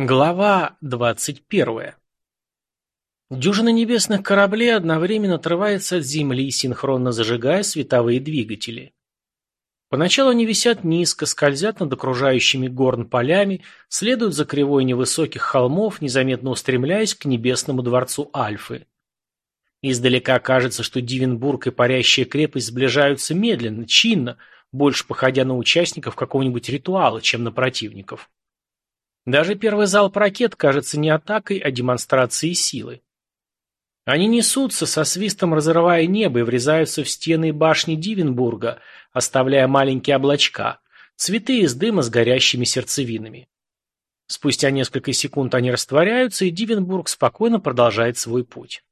Глава двадцать первая. Дюжина небесных кораблей одновременно отрывается от Земли, синхронно зажигая световые двигатели. Поначалу они висят низко, скользят над окружающими горн полями, следуют за кривой невысоких холмов, незаметно устремляясь к небесному дворцу Альфы. Издалека кажется, что Дивенбург и парящая крепость сближаются медленно, чинно, больше походя на участников какого-нибудь ритуала, чем на противников. Даже первый залп ракет кажется не атакой, а демонстрацией силы. Они несутся, со свистом разрывая небо и врезаются в стены башни Дивенбурга, оставляя маленькие облачка, цветы из дыма с горящими сердцевинами. Спустя несколько секунд они растворяются, и Дивенбург спокойно продолжает свой путь.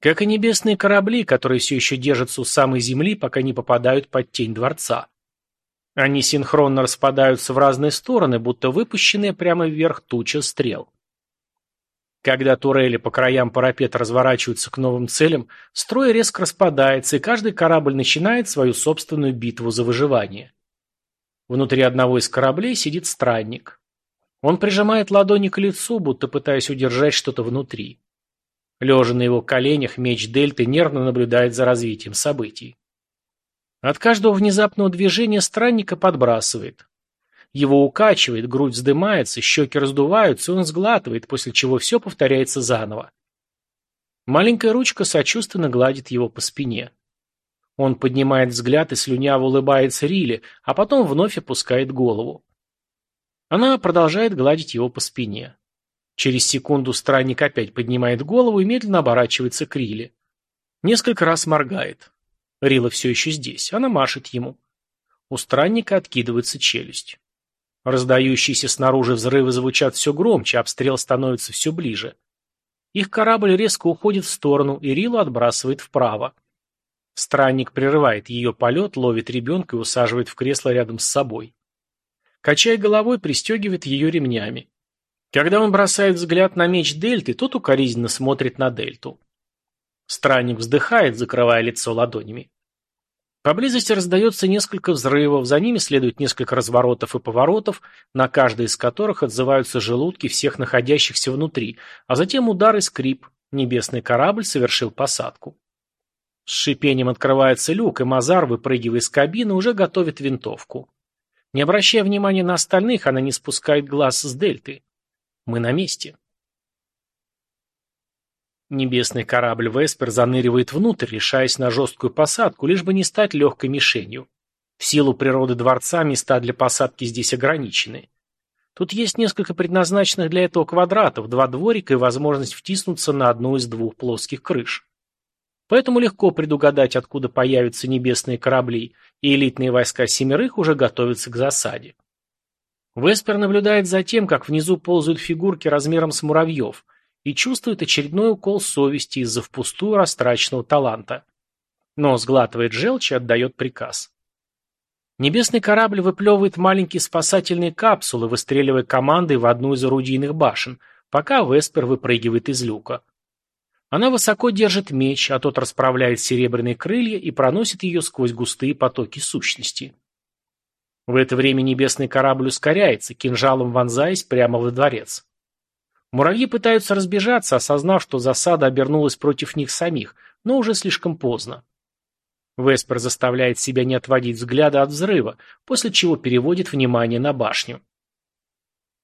Как и небесные корабли, которые все еще держатся у самой земли, пока не попадают под тень дворца. Они синхронно распадаются в разные стороны, будто выпущенные прямо вверх туча стрел. Когда турели по краям парапета разворачиваются к новым целям, строй резко распадается, и каждый корабль начинает свою собственную битву за выживание. Внутри одного из кораблей сидит странник. Он прижимает ладони к лицу, будто пытаясь удержать что-то внутри. Лежа на его коленях, меч Дельты нервно наблюдает за развитием событий. От каждого внезапного движения странника подбрасывает. Его укачивает, грудь вздымается, щеки раздуваются, он сглатывает, после чего все повторяется заново. Маленькая ручка сочувственно гладит его по спине. Он поднимает взгляд и слюняво улыбается Риле, а потом вновь опускает голову. Она продолжает гладить его по спине. Через секунду странник опять поднимает голову и медленно оборачивается к Риле. Несколько раз моргает. Рила все еще здесь. Она машет ему. У странника откидывается челюсть. Раздающиеся снаружи взрывы звучат все громче, обстрел становится все ближе. Их корабль резко уходит в сторону, и Рилу отбрасывает вправо. Странник прерывает ее полет, ловит ребенка и усаживает в кресло рядом с собой. Качая головой, пристегивает ее ремнями. Когда он бросает взгляд на меч Дельты, тот укоризненно смотрит на Дельту. Странник вздыхает, закрывая лицо ладонями. Поблизости раздается несколько взрывов, за ними следует несколько разворотов и поворотов, на каждый из которых отзываются желудки всех находящихся внутри, а затем удар и скрип. Небесный корабль совершил посадку. С шипением открывается люк, и Мазар, выпрыгивая из кабины, уже готовит винтовку. Не обращая внимания на остальных, она не спускает глаз с дельты. Мы на месте. Небесный корабль «Веспер» заныривает внутрь, решаясь на жесткую посадку, лишь бы не стать легкой мишенью. В силу природы дворца места для посадки здесь ограничены. Тут есть несколько предназначенных для этого квадратов, два дворика и возможность втиснуться на одну из двух плоских крыш. Поэтому легко предугадать, откуда появятся небесные корабли, и элитные войска семерых уже готовятся к засаде. Веспер наблюдает за тем, как внизу ползают фигурки размером с муравьев – и чувствует очередной укол совести из-за впустую растраченного таланта. Но сглатывает желчь и отдает приказ. Небесный корабль выплевывает маленькие спасательные капсулы, выстреливая командой в одну из орудийных башен, пока Веспер выпрыгивает из люка. Она высоко держит меч, а тот расправляет серебряные крылья и проносит ее сквозь густые потоки сущности. В это время небесный корабль ускоряется, кинжалом вонзаясь прямо во дворец. Муравьи пытаются разбежаться, осознав, что засада обернулась против них самих, но уже слишком поздно. Веспер заставляет себя не отводить взгляда от взрыва, после чего переводит внимание на башню.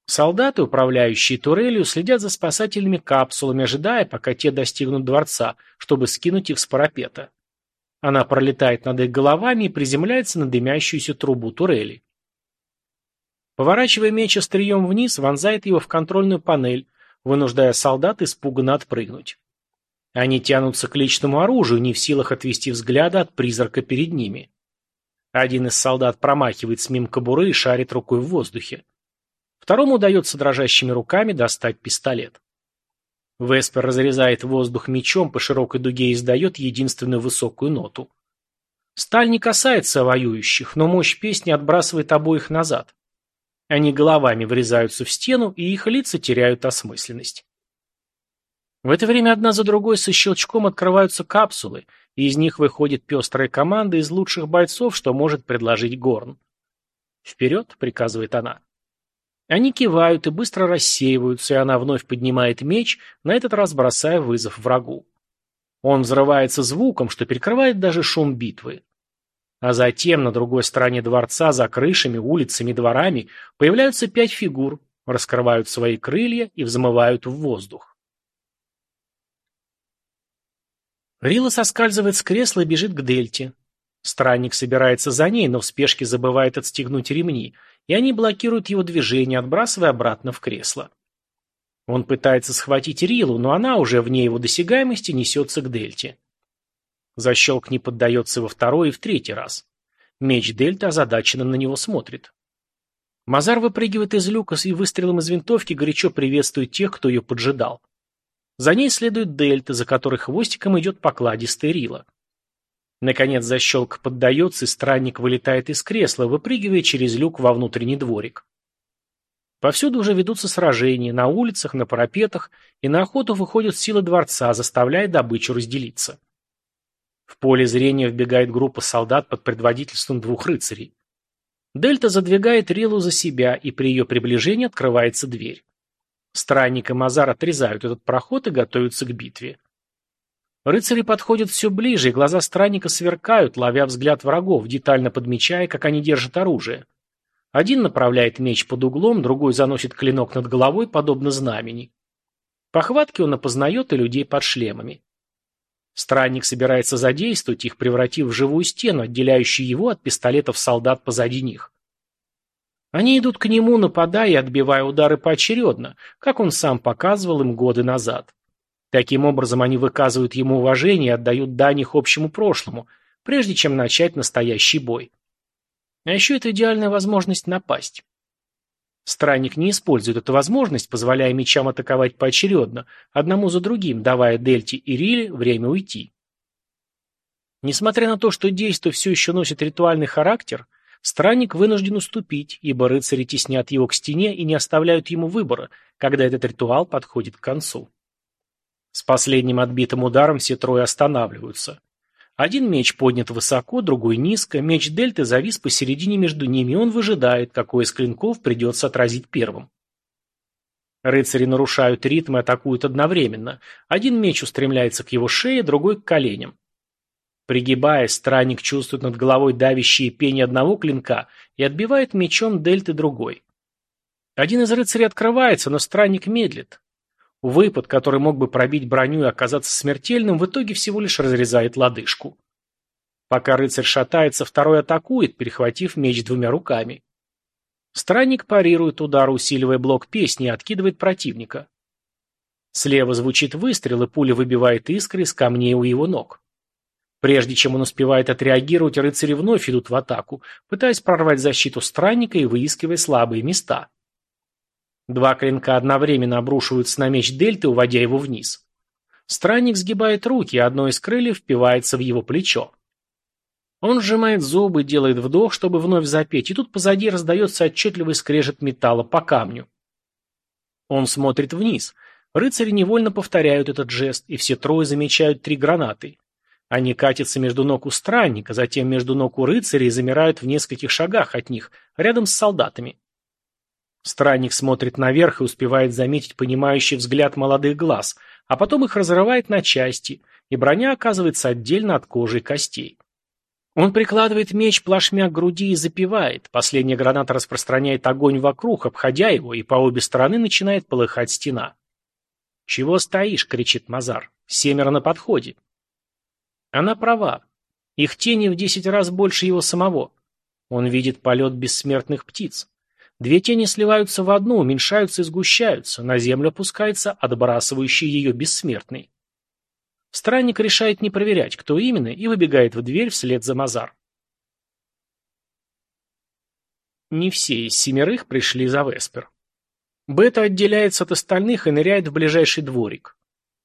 Солдаты, управляющие турелью, следят за спасательными капсулами, ожидая, пока те достигнут дворца, чтобы скинуть их с парапета. Она пролетает над их головами и приземляется на дымящуюся трубу турели. Поворачивая меч острием вниз, вонзает его в контрольную панель, вынуждая солдат испуганно отпрыгнуть. Они тянутся к личному оружию, не в силах отвести взгляда от призрака перед ними. Один из солдат промахивает мимо кобуры и шарит рукой в воздухе. Второму удается дрожащими руками достать пистолет. Веспер разрезает воздух мечом, по широкой дуге издает единственную высокую ноту. Сталь не касается воюющих, но мощь песни отбрасывает обоих назад. Они головами врезаются в стену, и их лица теряют осмысленность. В это время одна за другой со щелчком открываются капсулы, и из них выходит пестрая команда из лучших бойцов, что может предложить Горн. «Вперед!» — приказывает она. Они кивают и быстро рассеиваются, и она вновь поднимает меч, на этот раз бросая вызов врагу. Он взрывается звуком, что перекрывает даже шум битвы. А затем на другой стороне дворца, за крышами, улицами, дворами, появляются пять фигур, раскрывают свои крылья и взмывают в воздух. Рила соскальзывает с кресла и бежит к дельте. Странник собирается за ней, но в спешке забывает отстегнуть ремни, и они блокируют его движение, отбрасывая обратно в кресло. Он пытается схватить Рилу, но она уже вне его досягаемости несется к дельте. Защелк не поддается во второй и в третий раз. Меч дельта озадаченно на него смотрит. Мазар выпрыгивает из люка и выстрелом из винтовки горячо приветствует тех, кто ее поджидал. За ней следует дельта, за которой хвостиком идет покладистая Рила. Наконец защелка поддается, и странник вылетает из кресла, выпрыгивая через люк во внутренний дворик. Повсюду уже ведутся сражения, на улицах, на парапетах, и на охоту выходят силы дворца, заставляя добычу разделиться. В поле зрения вбегает группа солдат под предводительством двух рыцарей. Дельта задвигает Рилу за себя, и при ее приближении открывается дверь. Странник и Мазар отрезают этот проход и готовятся к битве. Рыцари подходят все ближе, и глаза странника сверкают, ловя взгляд врагов, детально подмечая, как они держат оружие. Один направляет меч под углом, другой заносит клинок над головой, подобно знамени. По он опознает и людей под шлемами. Странник собирается задействовать их, превратив в живую стену, отделяющую его от пистолетов солдат позади них. Они идут к нему, нападая и отбивая удары поочередно, как он сам показывал им годы назад. Таким образом, они выказывают ему уважение и отдают дань их общему прошлому, прежде чем начать настоящий бой. А еще это идеальная возможность напасть. Странник не использует эту возможность, позволяя мечам атаковать поочередно, одному за другим, давая Дельте и Риле время уйти. Несмотря на то, что действо все еще носит ритуальный характер, странник вынужден уступить, ибо рыцари теснят его к стене и не оставляют ему выбора, когда этот ритуал подходит к концу. С последним отбитым ударом все трое останавливаются. Один меч поднят высоко, другой низко, меч дельты завис посередине между ними, и он выжидает, какой из клинков придется отразить первым. Рыцари нарушают ритм и атакуют одновременно. Один меч устремляется к его шее, другой к коленям. Пригибаясь, странник чувствует над головой давящие пени одного клинка и отбивает мечом дельты другой. Один из рыцарей открывается, но странник медлит. Выпад, который мог бы пробить броню и оказаться смертельным, в итоге всего лишь разрезает лодыжку. Пока рыцарь шатается, второй атакует, перехватив меч двумя руками. Странник парирует удар, усиливая блок песни и откидывает противника. Слева звучит выстрел, и пуля выбивает искры из камней у его ног. Прежде чем он успевает отреагировать, рыцари вновь идут в атаку, пытаясь прорвать защиту странника и выискивая слабые места. Два клинка одновременно обрушиваются на меч Дельты, уводя его вниз. Странник сгибает руки, а одно из крыльев впивается в его плечо. Он сжимает зубы, делает вдох, чтобы вновь запеть, и тут позади раздается отчетливый скрежет металла по камню. Он смотрит вниз. Рыцари невольно повторяют этот жест, и все трое замечают три гранаты. Они катятся между ног у странника, затем между ног у рыцарей и замирают в нескольких шагах от них, рядом с солдатами. Странник смотрит наверх и успевает заметить понимающий взгляд молодых глаз, а потом их разрывает на части, и броня оказывается отдельно от кожи и костей. Он прикладывает меч плашмя к груди и запивает. Последняя граната распространяет огонь вокруг, обходя его, и по обе стороны начинает полыхать стена. «Чего стоишь?» — кричит Мазар. «Семеро на подходе». Она права. Их тени в десять раз больше его самого. Он видит полет бессмертных птиц. Две тени сливаются в одну, уменьшаются и сгущаются, на землю опускается отбрасывающий ее бессмертный. Странник решает не проверять, кто именно, и выбегает в дверь вслед за Мазар. Не все из семерых пришли за Веспер. Бета отделяется от остальных и ныряет в ближайший дворик.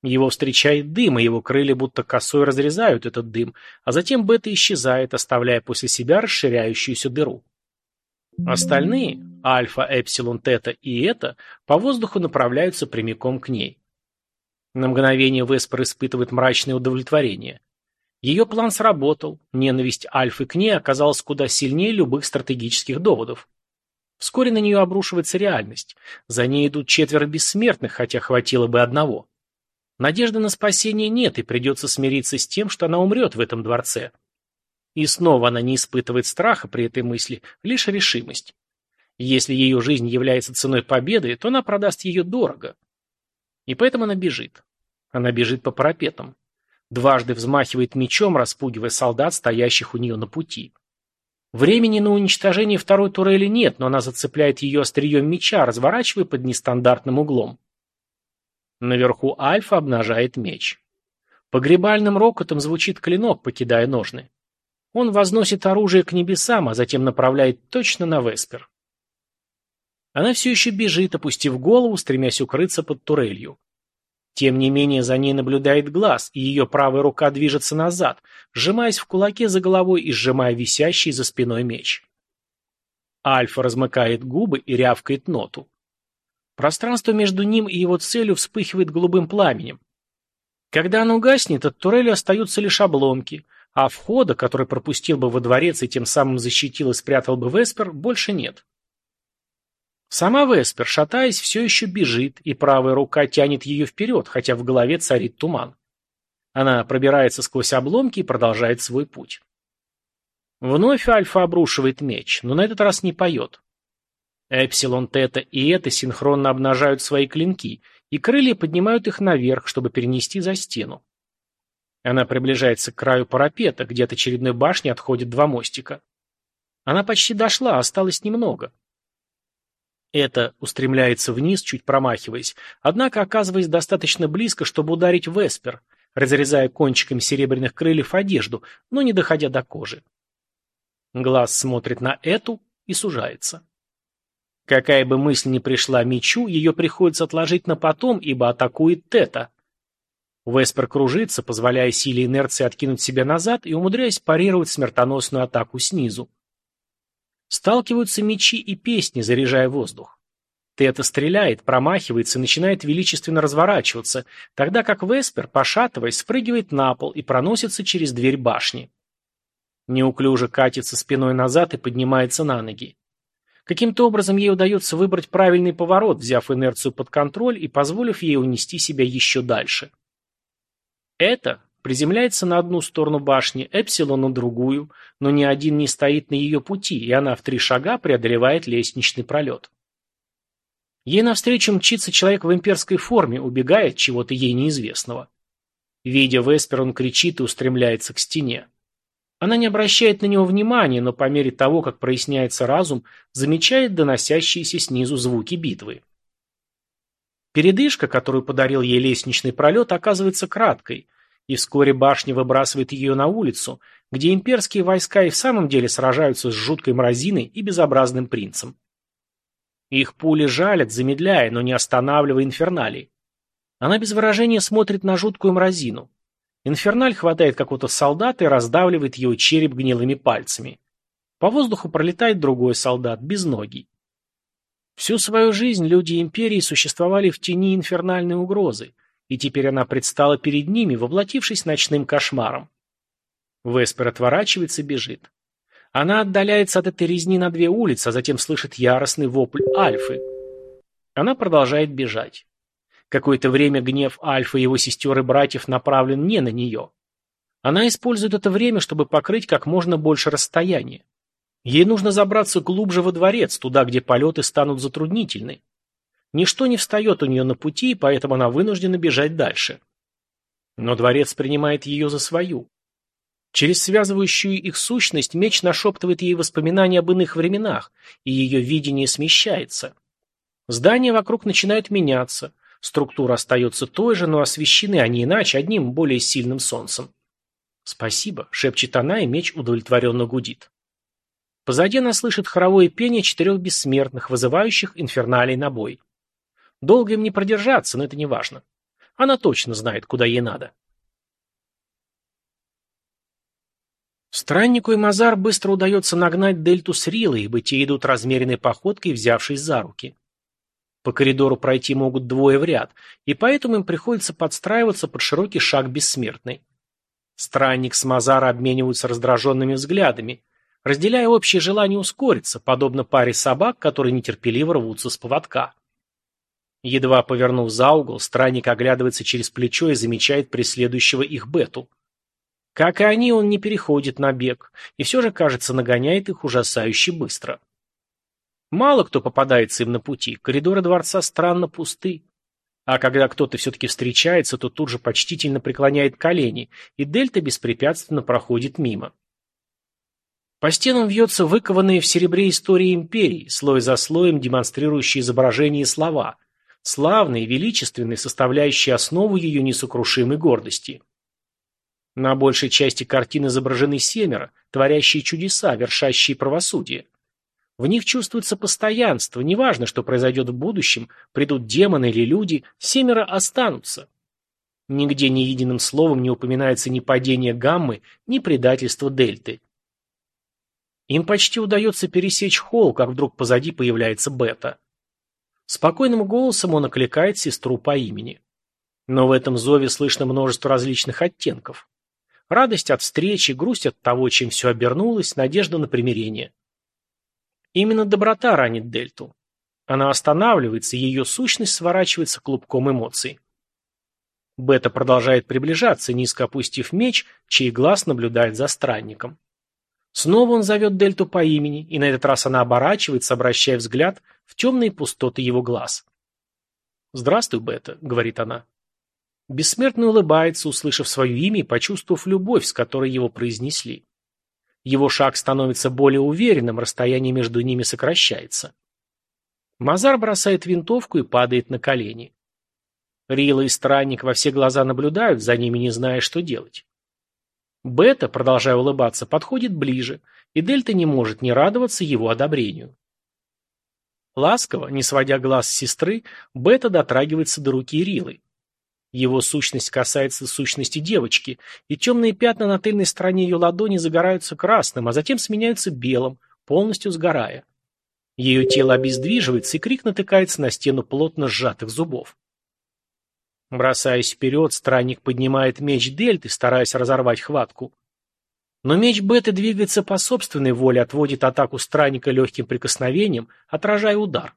Его встречает дым, и его крылья будто косой разрезают этот дым, а затем Бета исчезает, оставляя после себя расширяющуюся дыру. Остальные, альфа, эпсилон, тета и это, по воздуху направляются прямиком к ней. На мгновение Веспер испытывает мрачное удовлетворение. Ее план сработал, ненависть альфы к ней оказалась куда сильнее любых стратегических доводов. Вскоре на нее обрушивается реальность. За ней идут четверо бессмертных, хотя хватило бы одного. Надежды на спасение нет, и придется смириться с тем, что она умрет в этом дворце. И снова она не испытывает страха при этой мысли, лишь решимость. Если ее жизнь является ценой победы, то она продаст ее дорого. И поэтому она бежит. Она бежит по парапетам. Дважды взмахивает мечом, распугивая солдат, стоящих у нее на пути. Времени на уничтожение второй турели нет, но она зацепляет ее острием меча, разворачивая под нестандартным углом. Наверху Альфа обнажает меч. Погребальным рокотом звучит клинок, покидая ножны. Он возносит оружие к небесам, а затем направляет точно на Веспер. Она все еще бежит, опустив голову, стремясь укрыться под турелью. Тем не менее, за ней наблюдает глаз, и ее правая рука движется назад, сжимаясь в кулаке за головой и сжимая висящий за спиной меч. Альфа размыкает губы и рявкает ноту. Пространство между ним и его целью вспыхивает голубым пламенем. Когда оно гаснет, от турели остаются лишь обломки, а входа, который пропустил бы во дворец и тем самым защитил и спрятал бы Веспер, больше нет. Сама Веспер, шатаясь, все еще бежит, и правая рука тянет ее вперед, хотя в голове царит туман. Она пробирается сквозь обломки и продолжает свой путь. Вновь Альфа обрушивает меч, но на этот раз не поет. Эпсилон, Тета и Это синхронно обнажают свои клинки, и крылья поднимают их наверх, чтобы перенести за стену. Она приближается к краю парапета, где от очередной башни отходят два мостика. Она почти дошла, осталось немного. Это устремляется вниз, чуть промахиваясь, однако оказываясь достаточно близко, чтобы ударить Веспер, разрезая кончиками серебряных крыльев одежду, но не доходя до кожи. Глаз смотрит на эту и сужается. Какая бы мысль ни пришла мечу, ее приходится отложить на потом, ибо атакует Тета. Веспер кружится, позволяя силе инерции откинуть себя назад и умудряясь парировать смертоносную атаку снизу. Сталкиваются мечи и песни, заряжая воздух. Тета стреляет, промахивается и начинает величественно разворачиваться, тогда как Веспер, пошатываясь, спрыгивает на пол и проносится через дверь башни. Неуклюже катится спиной назад и поднимается на ноги. Каким-то образом ей удается выбрать правильный поворот, взяв инерцию под контроль и позволив ей унести себя еще дальше. Это Приземляется на одну сторону башни, Эпсилон на другую, но ни один не стоит на ее пути, и она в три шага преодолевает лестничный пролет. Ей навстречу мчится человек в имперской форме, убегая от чего-то ей неизвестного. Видя Веспер, он кричит и устремляется к стене. Она не обращает на него внимания, но по мере того, как проясняется разум, замечает доносящиеся снизу звуки битвы. Передышка, которую подарил ей лестничный пролет, оказывается краткой – и вскоре башня выбрасывает ее на улицу, где имперские войска и в самом деле сражаются с жуткой мразиной и безобразным принцем. Их пули жалят, замедляя, но не останавливая инферналей. Она без выражения смотрит на жуткую мразину. Инферналь хватает какого-то солдата и раздавливает его череп гнилыми пальцами. По воздуху пролетает другой солдат, без ноги. Всю свою жизнь люди Империи существовали в тени инфернальной угрозы, и теперь она предстала перед ними, воплотившись ночным кошмаром. Веспер отворачивается и бежит. Она отдаляется от этой резни на две улицы, а затем слышит яростный вопль Альфы. Она продолжает бежать. Какое-то время гнев Альфы и его сестер и братьев направлен не на нее. Она использует это время, чтобы покрыть как можно больше расстояния. Ей нужно забраться глубже во дворец, туда, где полеты станут затруднительны. Ничто не встает у нее на пути, и поэтому она вынуждена бежать дальше. Но дворец принимает ее за свою. Через связывающую их сущность меч нашептывает ей воспоминания об иных временах, и ее видение смещается. Здания вокруг начинают меняться, структура остается той же, но освещены они иначе, одним более сильным солнцем. «Спасибо», — шепчет она, и меч удовлетворенно гудит. Позади она слышит хоровое пение четырех бессмертных, вызывающих инферналей на бой. Долго им не продержаться, но это не важно. Она точно знает, куда ей надо. Страннику и Мазар быстро удается нагнать дельту с Рилой, ибо те идут размеренной походкой, взявшись за руки. По коридору пройти могут двое в ряд, и поэтому им приходится подстраиваться под широкий шаг бессмертный. Странник с Мазара обмениваются раздраженными взглядами. разделяя общее желание ускориться, подобно паре собак, которые нетерпеливо рвутся с поводка. Едва повернув за угол, странник оглядывается через плечо и замечает преследующего их Бету. Как и они, он не переходит на бег, и все же, кажется, нагоняет их ужасающе быстро. Мало кто попадается им на пути, коридоры дворца странно пусты. А когда кто-то все-таки встречается, то тут же почтительно преклоняет колени, и Дельта беспрепятственно проходит мимо. По стенам вьется выкованные в серебре истории империи, слой за слоем демонстрирующие изображения и слова, славные, величественные, составляющие основу ее несокрушимой гордости. На большей части картин изображены семеро, творящие чудеса, вершащие правосудие. В них чувствуется постоянство, неважно, что произойдет в будущем, придут демоны или люди, семеро останутся. Нигде ни единым словом не упоминается ни падение гаммы, ни предательство дельты. Им почти удается пересечь холл, как вдруг позади появляется Бета. Спокойным голосом он окликает сестру по имени. Но в этом зове слышно множество различных оттенков. Радость от встречи, грусть от того, чем все обернулось, надежда на примирение. Именно доброта ранит Дельту. Она останавливается, ее сущность сворачивается клубком эмоций. Бета продолжает приближаться, низко опустив меч, чей глаз наблюдает за странником. Снова он зовет Дельту по имени, и на этот раз она оборачивается, обращая взгляд в темные пустоты его глаз. «Здравствуй, Бета», — говорит она. Бессмертный улыбается, услышав свое имя и почувствовав любовь, с которой его произнесли. Его шаг становится более уверенным, расстояние между ними сокращается. Мазар бросает винтовку и падает на колени. Рила и Странник во все глаза наблюдают за ними, не зная, что делать. Бета, продолжая улыбаться, подходит ближе, и Дельта не может не радоваться его одобрению. Ласково, не сводя глаз с сестры, Бета дотрагивается до руки Рилы. Его сущность касается сущности девочки, и темные пятна на тыльной стороне ее ладони загораются красным, а затем сменяются белым, полностью сгорая. Ее тело обездвиживается, и крик натыкается на стену плотно сжатых зубов. Бросаясь вперед, странник поднимает меч Дельты, стараясь разорвать хватку. Но меч Беты двигается по собственной воле, отводит атаку странника легким прикосновением, отражая удар.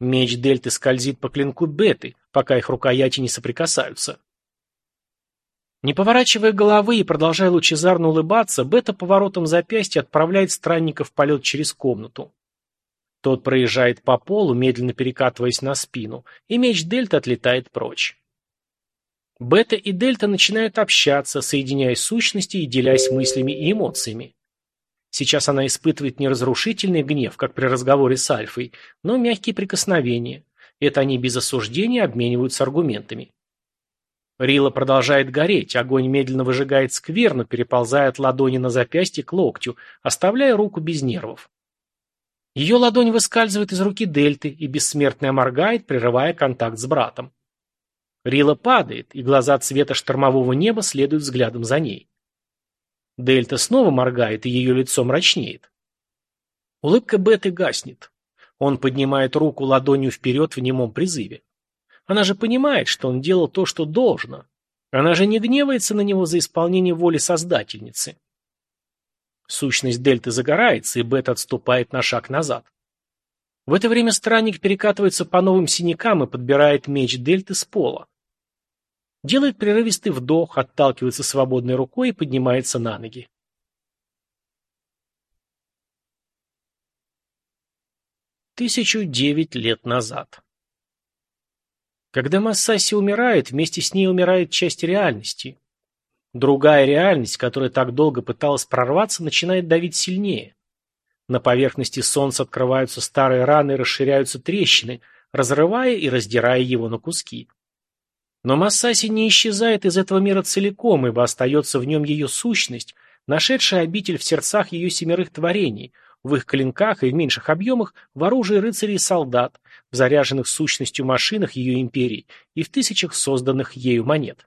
Меч Дельты скользит по клинку Беты, пока их рукояти не соприкасаются. Не поворачивая головы и продолжая лучезарно улыбаться, Бета поворотом запястья отправляет странника в полет через комнату. Тот проезжает по полу, медленно перекатываясь на спину, и меч Дельты отлетает прочь. Бета и Дельта начинают общаться, соединяя сущности и делясь мыслями и эмоциями. Сейчас она испытывает не разрушительный гнев, как при разговоре с Альфой, но мягкие прикосновения. Это они без осуждения обмениваются аргументами. Рила продолжает гореть, огонь медленно выжигает скверну, переползая от ладони на запястье к локтю, оставляя руку без нервов. Ее ладонь выскальзывает из руки Дельты, и бессмертная моргает, прерывая контакт с братом. Рила падает, и глаза цвета штормового неба следуют взглядом за ней. Дельта снова моргает, и ее лицо мрачнеет. Улыбка Беты гаснет. Он поднимает руку ладонью вперед в немом призыве. Она же понимает, что он делал то, что должно. Она же не гневается на него за исполнение воли Создательницы. Сущность Дельты загорается, и Бет отступает на шаг назад. В это время странник перекатывается по новым синякам и подбирает меч Дельты с пола. Делает прерывистый вдох, отталкивается свободной рукой и поднимается на ноги. Тысячу девять лет назад. Когда Массаси умирает, вместе с ней умирает часть реальности. Другая реальность, которая так долго пыталась прорваться, начинает давить сильнее. На поверхности Солнца открываются старые раны и расширяются трещины, разрывая и раздирая его на куски. Но Массаси не исчезает из этого мира целиком, ибо остается в нем ее сущность, нашедшая обитель в сердцах ее семерых творений, в их клинках и в меньших объемах, в оружии рыцарей и солдат, в заряженных сущностью машинах ее империи и в тысячах созданных ею монет.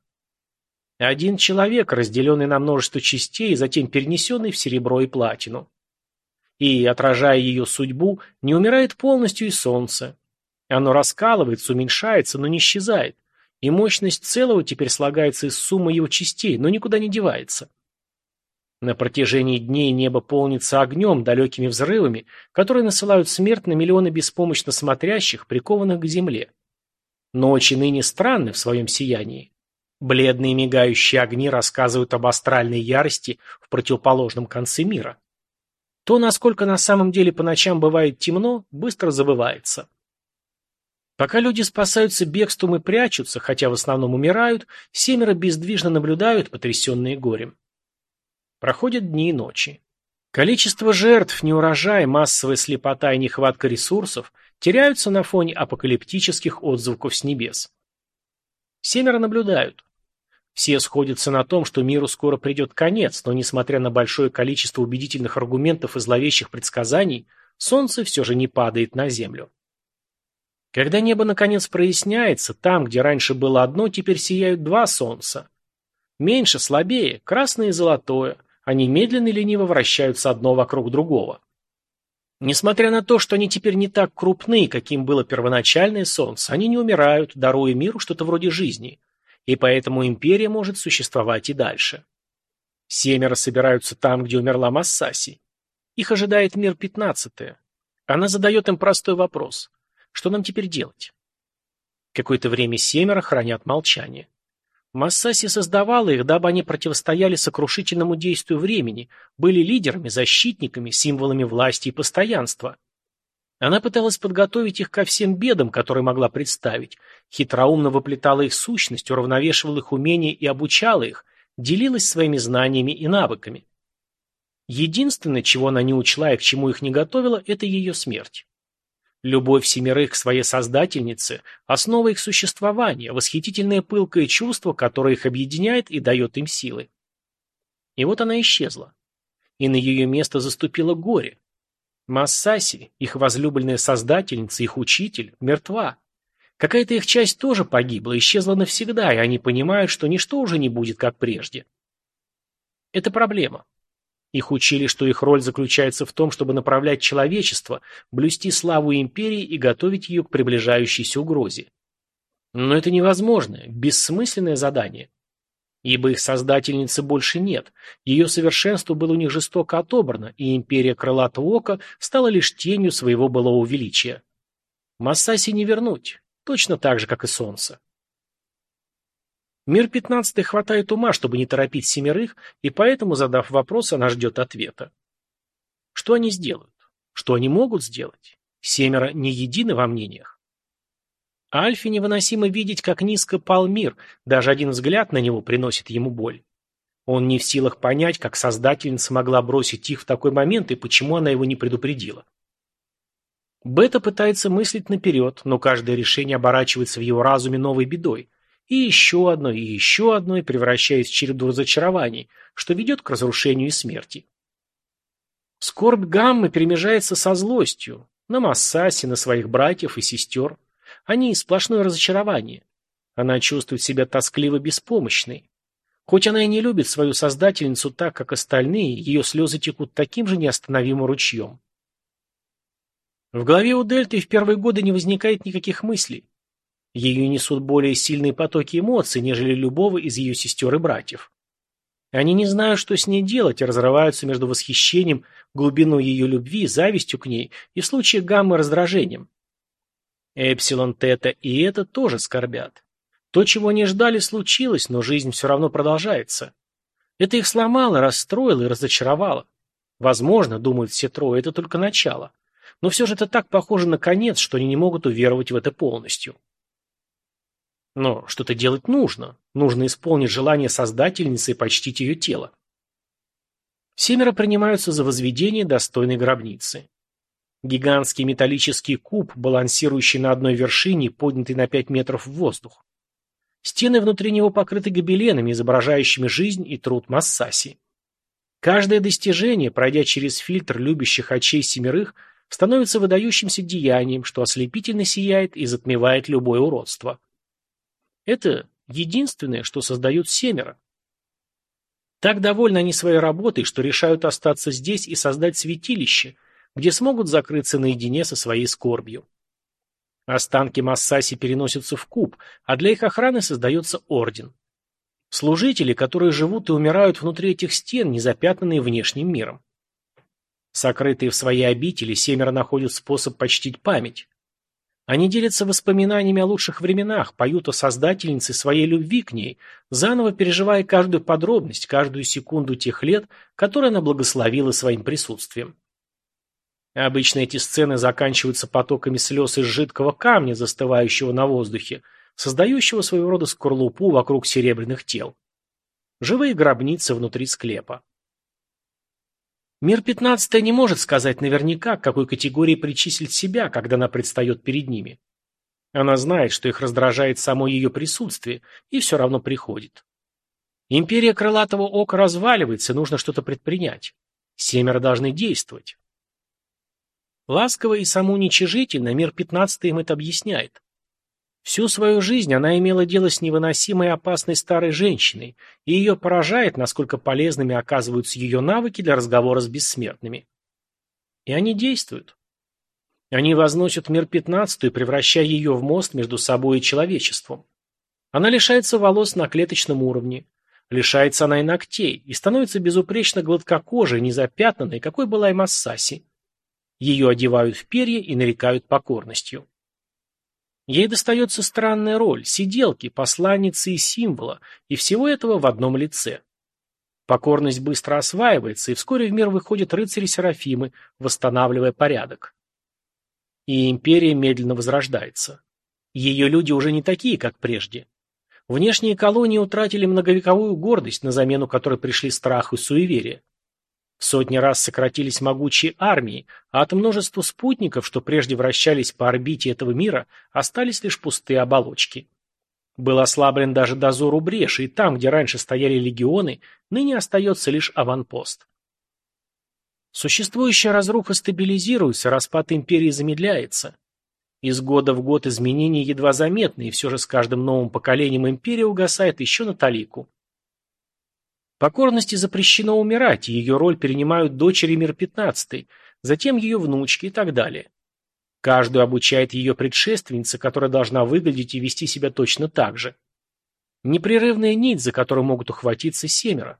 Один человек, разделенный на множество частей, затем перенесенный в серебро и платину. И, отражая ее судьбу, не умирает полностью и солнце. Оно раскалывается, уменьшается, но не исчезает, и мощность целого теперь слагается из суммы его частей, но никуда не девается. На протяжении дней небо полнится огнем, далекими взрывами, которые насылают смерть на миллионы беспомощно смотрящих, прикованных к земле. Ночи ныне странны в своем сиянии. Бледные мигающие огни рассказывают об астральной ярости в противоположном конце мира. То, насколько на самом деле по ночам бывает темно, быстро забывается. Пока люди спасаются бегством и прячутся, хотя в основном умирают, семеро бездвижно наблюдают, потрясенные горем. Проходят дни и ночи. Количество жертв, неурожай, массовая слепота и нехватка ресурсов теряются на фоне апокалиптических отзвуков с небес. Семеро наблюдают. Все сходятся на том, что миру скоро придет конец, но несмотря на большое количество убедительных аргументов и зловещих предсказаний, солнце все же не падает на землю. Когда небо наконец проясняется, там, где раньше было одно, теперь сияют два солнца. Меньше, слабее, красное и золотое. Они медленно и лениво вращаются одно вокруг другого. Несмотря на то, что они теперь не так крупны, каким было первоначальное солнце, они не умирают, даруя миру что-то вроде жизни. И поэтому империя может существовать и дальше. Семеро собираются там, где умерла Массаси. Их ожидает мир пятнадцатое. Она задает им простой вопрос. Что нам теперь делать? Какое-то время семеро хранят молчание. Массаси создавала их, дабы они противостояли сокрушительному действию времени, были лидерами, защитниками, символами власти и постоянства. Она пыталась подготовить их ко всем бедам, которые могла представить, хитроумно выплетала их сущность, уравновешивала их умения и обучала их, делилась своими знаниями и навыками. Единственное, чего она не учла и к чему их не готовила, это ее смерть. Любовь семерых к своей создательнице – основа их существования, восхитительное пылкое чувство, которое их объединяет и дает им силы. И вот она исчезла. И на ее место заступило горе. Массаси, их возлюбленная создательница, их учитель, мертва. Какая-то их часть тоже погибла, исчезла навсегда, и они понимают, что ничто уже не будет, как прежде. Это проблема. Их учили, что их роль заключается в том, чтобы направлять человечество, блюсти славу империи и готовить ее к приближающейся угрозе. Но это невозможное, бессмысленное задание. Ибо их создательницы больше нет, ее совершенство было у них жестоко отобрано, и империя Крылатого Ока стала лишь тенью своего былого величия. Массаси не вернуть, точно так же, как и Солнце. Мир пятнадцатый хватает ума, чтобы не торопить семерых, и поэтому, задав вопрос, она ждет ответа. Что они сделают? Что они могут сделать? Семеро не едины во мнениях. Альфе невыносимо видеть, как низко пал мир, даже один взгляд на него приносит ему боль. Он не в силах понять, как создательница могла бросить их в такой момент и почему она его не предупредила. Бета пытается мыслить наперед, но каждое решение оборачивается в его разуме новой бедой. И еще одно, и еще одно, и превращаясь в череду разочарований, что ведет к разрушению и смерти. Скорбь гаммы перемежается со злостью. На Массасе, на своих братьев и сестер. Они сплошное разочарование. Она чувствует себя тоскливо беспомощной. Хоть она и не любит свою создательницу так, как остальные, ее слезы текут таким же неостановимым ручьем. В голове у Дельты в первые годы не возникает никаких мыслей. Ее несут более сильные потоки эмоций, нежели любого из ее сестер и братьев. Они не знают, что с ней делать, и разрываются между восхищением, глубиной ее любви, завистью к ней и в случае гаммы раздражением. Эпсилон, Тета и это тоже скорбят. То, чего они ждали, случилось, но жизнь все равно продолжается. Это их сломало, расстроило и разочаровало. Возможно, думают все трое, это только начало. Но все же это так похоже на конец, что они не могут уверовать в это полностью. Но что-то делать нужно. Нужно исполнить желание создательницы и почтить ее тело. Семеро принимаются за возведение достойной гробницы. Гигантский металлический куб, балансирующий на одной вершине, поднятый на 5 метров в воздух. Стены внутри него покрыты гобеленами, изображающими жизнь и труд Массаси. Каждое достижение, пройдя через фильтр любящих очей семерых, становится выдающимся деянием, что ослепительно сияет и затмевает любое уродство. Это единственное, что создают семеро. Так довольны они своей работой, что решают остаться здесь и создать святилище, где смогут закрыться наедине со своей скорбью. Останки Массаси переносятся в куб, а для их охраны создается орден. Служители, которые живут и умирают внутри этих стен, не запятнанные внешним миром. Сокрытые в своей обители, семеро находят способ почтить память. Они делятся воспоминаниями о лучших временах, поют о создательнице своей любви к ней, заново переживая каждую подробность, каждую секунду тех лет, которые она благословила своим присутствием. Обычно эти сцены заканчиваются потоками слез из жидкого камня, застывающего на воздухе, создающего своего рода скорлупу вокруг серебряных тел. Живые гробницы внутри склепа. Мир пятнадцатый не может сказать наверняка, к какой категории причислить себя, когда она предстает перед ними. Она знает, что их раздражает само ее присутствие, и все равно приходит. Империя крылатого ока разваливается, нужно что-то предпринять. Семеро должны действовать. Ласково и самоуничижительно мир пятнадцатый им это объясняет. Всю свою жизнь она имела дело с невыносимой и опасной старой женщиной, и ее поражает, насколько полезными оказываются ее навыки для разговора с бессмертными. И они действуют. Они возносят мир пятнадцатую, превращая ее в мост между собой и человечеством. Она лишается волос на клеточном уровне, лишается она и ногтей, и становится безупречно гладкокожей, незапятнанной, какой была и Массаси. Ее одевают в перья и нарекают покорностью. Ей достается странная роль – сиделки, посланницы и символа, и всего этого в одном лице. Покорность быстро осваивается, и вскоре в мир выходят рыцари-серафимы, восстанавливая порядок. И империя медленно возрождается. Ее люди уже не такие, как прежде. Внешние колонии утратили многовековую гордость, на замену которой пришли страх и суеверие. Сотни раз сократились могучие армии, а от множества спутников, что прежде вращались по орбите этого мира, остались лишь пустые оболочки. Был ослаблен даже дозор у бреши, и там, где раньше стояли легионы, ныне остается лишь аванпост. Существующая разруха стабилизируется, распад империи замедляется. Из года в год изменения едва заметны, и все же с каждым новым поколением империя угасает еще на талику. Покорности запрещено умирать, ее роль перенимают дочери мир пятнадцатый, затем ее внучки и так далее. Каждую обучает ее предшественница, которая должна выглядеть и вести себя точно так же. Непрерывная нить, за которую могут ухватиться семеро.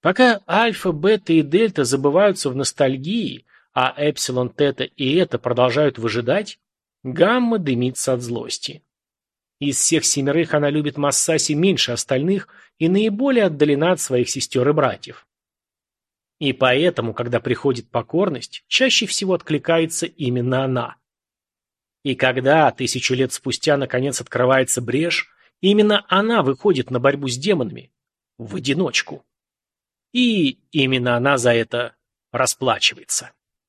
Пока альфа, бета и дельта забываются в ностальгии, а эпсилон, тета и это продолжают выжидать, гамма дымится от злости. Из всех семерых она любит Массаси меньше остальных и наиболее отдалена от своих сестер и братьев. И поэтому, когда приходит покорность, чаще всего откликается именно она. И когда, тысячу лет спустя, наконец открывается брешь, именно она выходит на борьбу с демонами. В одиночку. И именно она за это расплачивается.